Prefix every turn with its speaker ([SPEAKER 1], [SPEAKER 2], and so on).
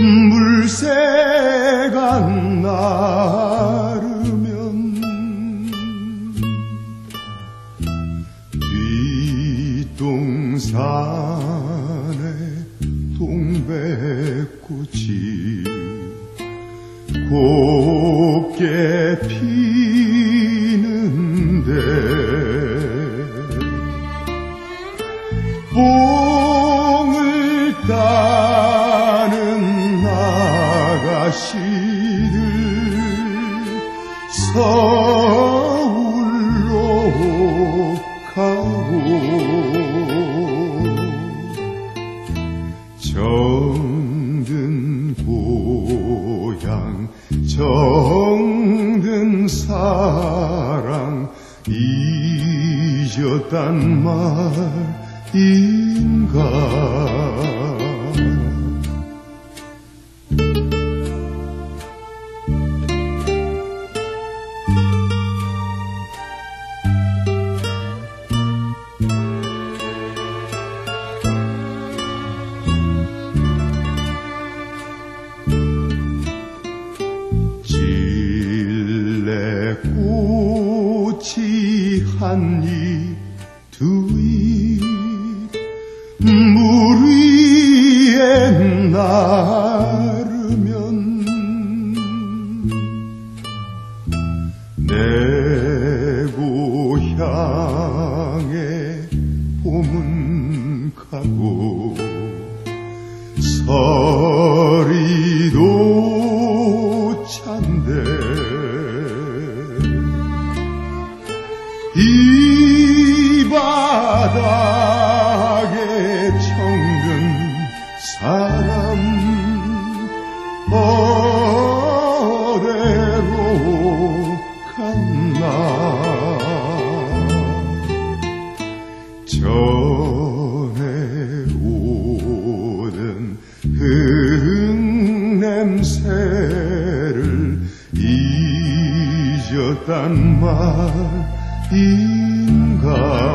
[SPEAKER 1] 물새가 나르면 뒷동산에 동백꽃이 곱게 피는데 봉을 따 서울로 가고 정든 고향 정든 사랑 잊었단 말인가 꽃이 한입 두입 물 위에 나르면 내 고향에 봄은 가고 서리도 찬데 말 인가